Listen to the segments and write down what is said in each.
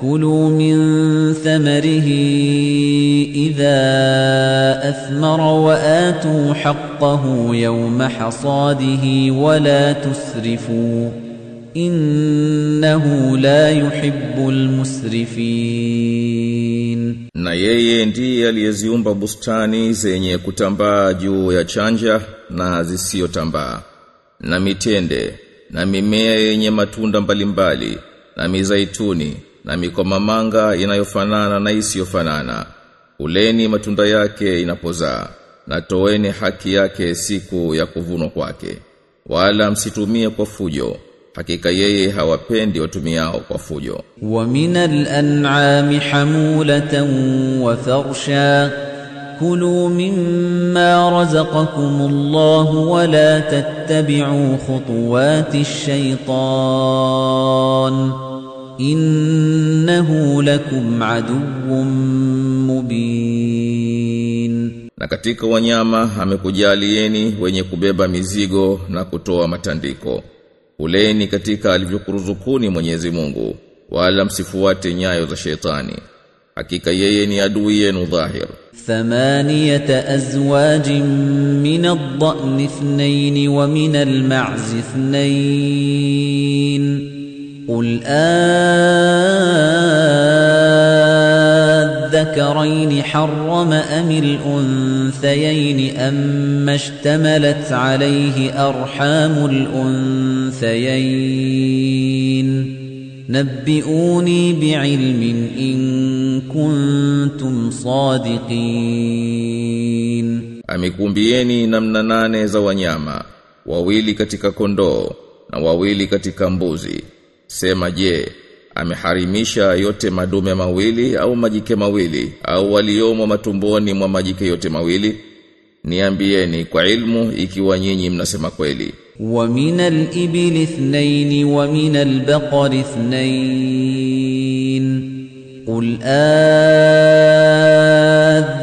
كلوا من ثمره إذا أثمر وآتوا حقه يوم حصاده ولا تسرفوا إنه لا يحب المسرفين Na yeye ndiye aliyeziumba bustani zenye kutambaa juu ya chanja na zisiyotambaa na mitende na mimea yenye matunda mbalimbali na mizaituni na mikomamanga inayofanana na isiyofanana. Uleni matunda yake inapozaa na toeni haki yake siku ya kuvunwa kwake. Wala msitumie kwa fujo. Hakika yeye hawapendi watumiao kwa fujo. Wa minal an'ami hamulatan wa farsha kulu mimma razaqakumullahu wa la tattabi'u khutuwati ash-shaytan innahu lakum aduwwum mubin. Na katika wanyama amekujalieni wenye kubeba mizigo na kutoa matandiko. Uleni katika alivyokuruzukuni Mwenyezi Mungu wala msifuate nyayo za shetani. Hakika yeye ni adui yenu dhahir. Thamaniyata azwajin min ad-dha'n ithnayn wa min al-ma'z ithnayn. قل آذكرين حرم أم الأنثيين أم اشتملت عليه أرحام الأنثيين نبئوني بعلم إن كنتم صادقين Amekumbieni namna nane za wanyama, wawili katika kondoo na wawili katika mbuzi. Sema je, ameharimisha yote madume mawili au majike mawili au waliomo matumboni mwa majike yote mawili? Niambieni kwa ilmu ikiwa nyinyi mnasema kweli. Wa minal ibili ithnain wa minal baqari ithnain. Qul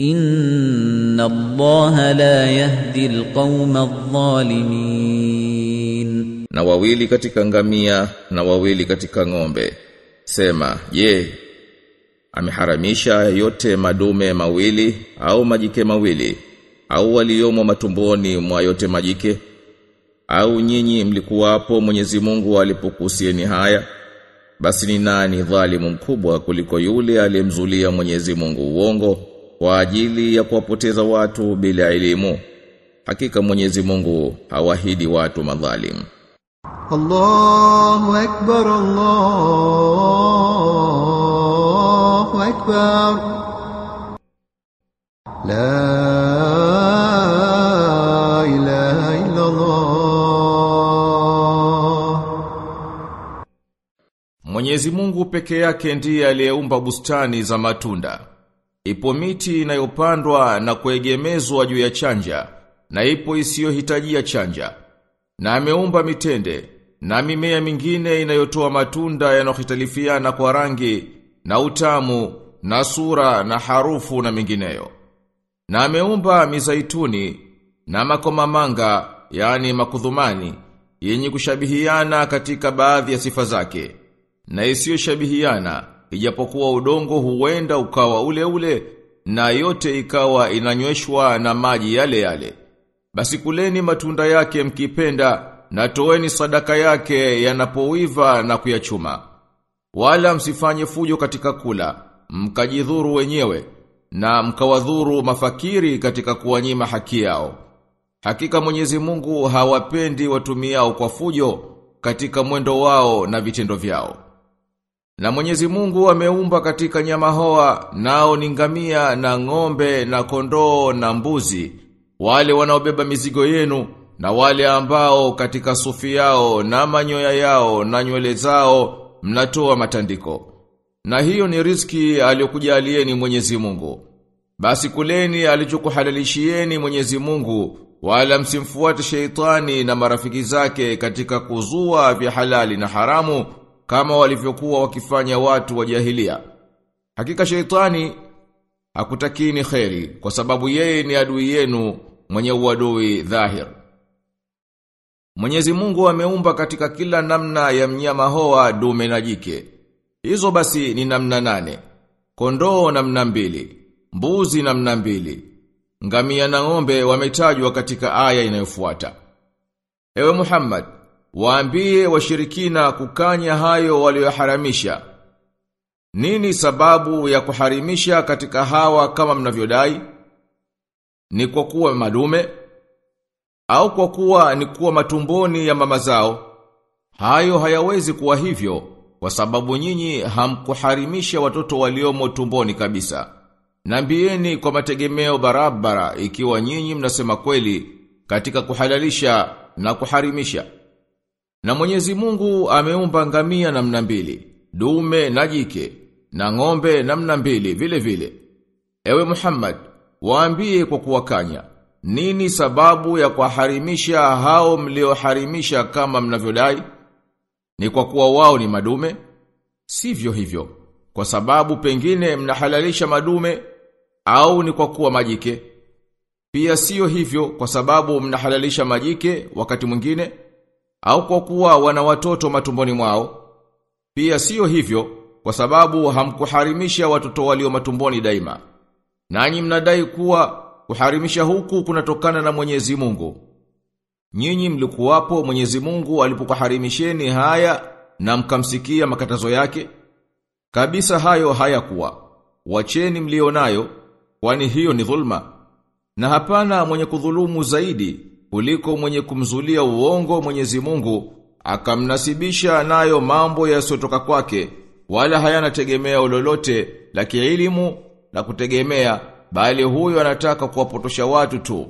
إن الله لا يهدي القوم الظالمين Na wawili katika ngamia na wawili katika ng'ombe. Sema, je, ameharamisha yote madume mawili au majike mawili au waliomo matumboni mwa yote majike? Au nyinyi mlikuwapo Mwenyezi Mungu alipokuhusieni haya? Basi ni nani dhalimu mkubwa kuliko yule aliyemzulia Mwenyezi Mungu uongo kwa ajili ya kuwapoteza watu bila elimu. Hakika Mwenyezi Mungu hawahidi watu madhalim. Allahu akbar Allahu akbar. La ilaha illa Allah Mwenyezi Mungu peke yake ndiye aliyeumba bustani za matunda. Ipo miti inayopandwa na kuegemezwa juu ya chanja na ipo isiyohitajia chanja. Na ameumba mitende na mimea mingine inayotoa matunda yanayohitalifiana kwa rangi na utamu na sura na harufu na mingineyo. Na ameumba mizaituni na makomamanga yani makudhumani yenye kushabihiana katika baadhi ya sifa zake na isiyoshabihiana ijapokuwa udongo huenda ukawa ule ule na yote ikawa inanyweshwa na maji yale yale basi kuleni matunda yake mkipenda na toeni sadaka yake yanapoiva na kuyachuma wala msifanye fujo katika kula mkajidhuru wenyewe na mkawadhuru mafakiri katika kuwanyima haki yao. Hakika Mwenyezi Mungu hawapendi watumiao kwa fujo katika mwendo wao na vitendo vyao. Na Mwenyezi Mungu ameumba katika nyama hoa nao ni ngamia na ng'ombe na kondoo na mbuzi wale wanaobeba mizigo yenu na wale ambao katika sufi yao na manyoya yao na nywele zao mnatoa matandiko. Na hiyo ni riski aliyokujalieni Mwenyezi Mungu. Basi kuleni alichokuhalalishieni Mwenyezi Mungu wala msimfuate sheitani na marafiki zake katika kuzua vya halali na haramu kama walivyokuwa wakifanya watu wa jahilia. Hakika sheitani hakutakini kheri kwa sababu yeye ni adui yenu mwenye uadui dhahir. Mwenyezi Mungu ameumba katika kila namna ya mnyama hoa dume na jike. Hizo basi ni namna nane. Kondoo namna mbili, mbuzi namna mbili. Ngamia na ng'ombe wametajwa katika aya inayofuata. Ewe Muhammad, waambie washirikina kukanya hayo walioharamisha. Nini sababu ya kuharimisha katika hawa kama mnavyodai? Ni kwa kuwa madume au kwa kuwa ni kuwa matumboni ya mama zao? Hayo hayawezi kuwa hivyo kwa sababu nyinyi hamkuharimisha watoto waliomo tumboni kabisa. Nambieni kwa mategemeo barabara ikiwa nyinyi mnasema kweli katika kuhalalisha na kuharimisha. Na Mwenyezi Mungu ameumba ngamia namna mbili, dume na jike, na ng'ombe namna mbili vile vile. Ewe Muhammad, waambie kwa kuwakanya, nini sababu ya kuharimisha hao mlioharimisha kama mnavyodai? Ni kwa kuwa wao ni madume? Sivyo hivyo. Kwa sababu pengine mnahalalisha madume au ni kwa kuwa majike? Pia sio hivyo kwa sababu mnahalalisha majike wakati mwingine au kwa kuwa wana watoto matumboni mwao? Pia sio hivyo kwa sababu hamkuharimisha watoto walio matumboni daima. Nanyi mnadai kuwa kuharimisha huku kunatokana na Mwenyezi Mungu. Nyinyi mlikuwapo Mwenyezi Mungu alipokuharimisheni haya na mkamsikia makatazo yake? Kabisa hayo hayakuwa. Wacheni mlionayo kwani hiyo ni dhulma. Na hapana mwenye kudhulumu zaidi kuliko mwenye kumzulia uongo Mwenyezi Mungu akamnasibisha nayo mambo yasiyotoka kwake wala hayana tegemeo lolote la kielimu na kutegemea bali huyo anataka kuwapotosha watu tu.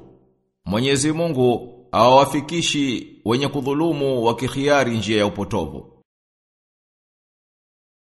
Mwenyezi Mungu awafikishi wenye kudhulumu wakikhiari njia ya upotovu.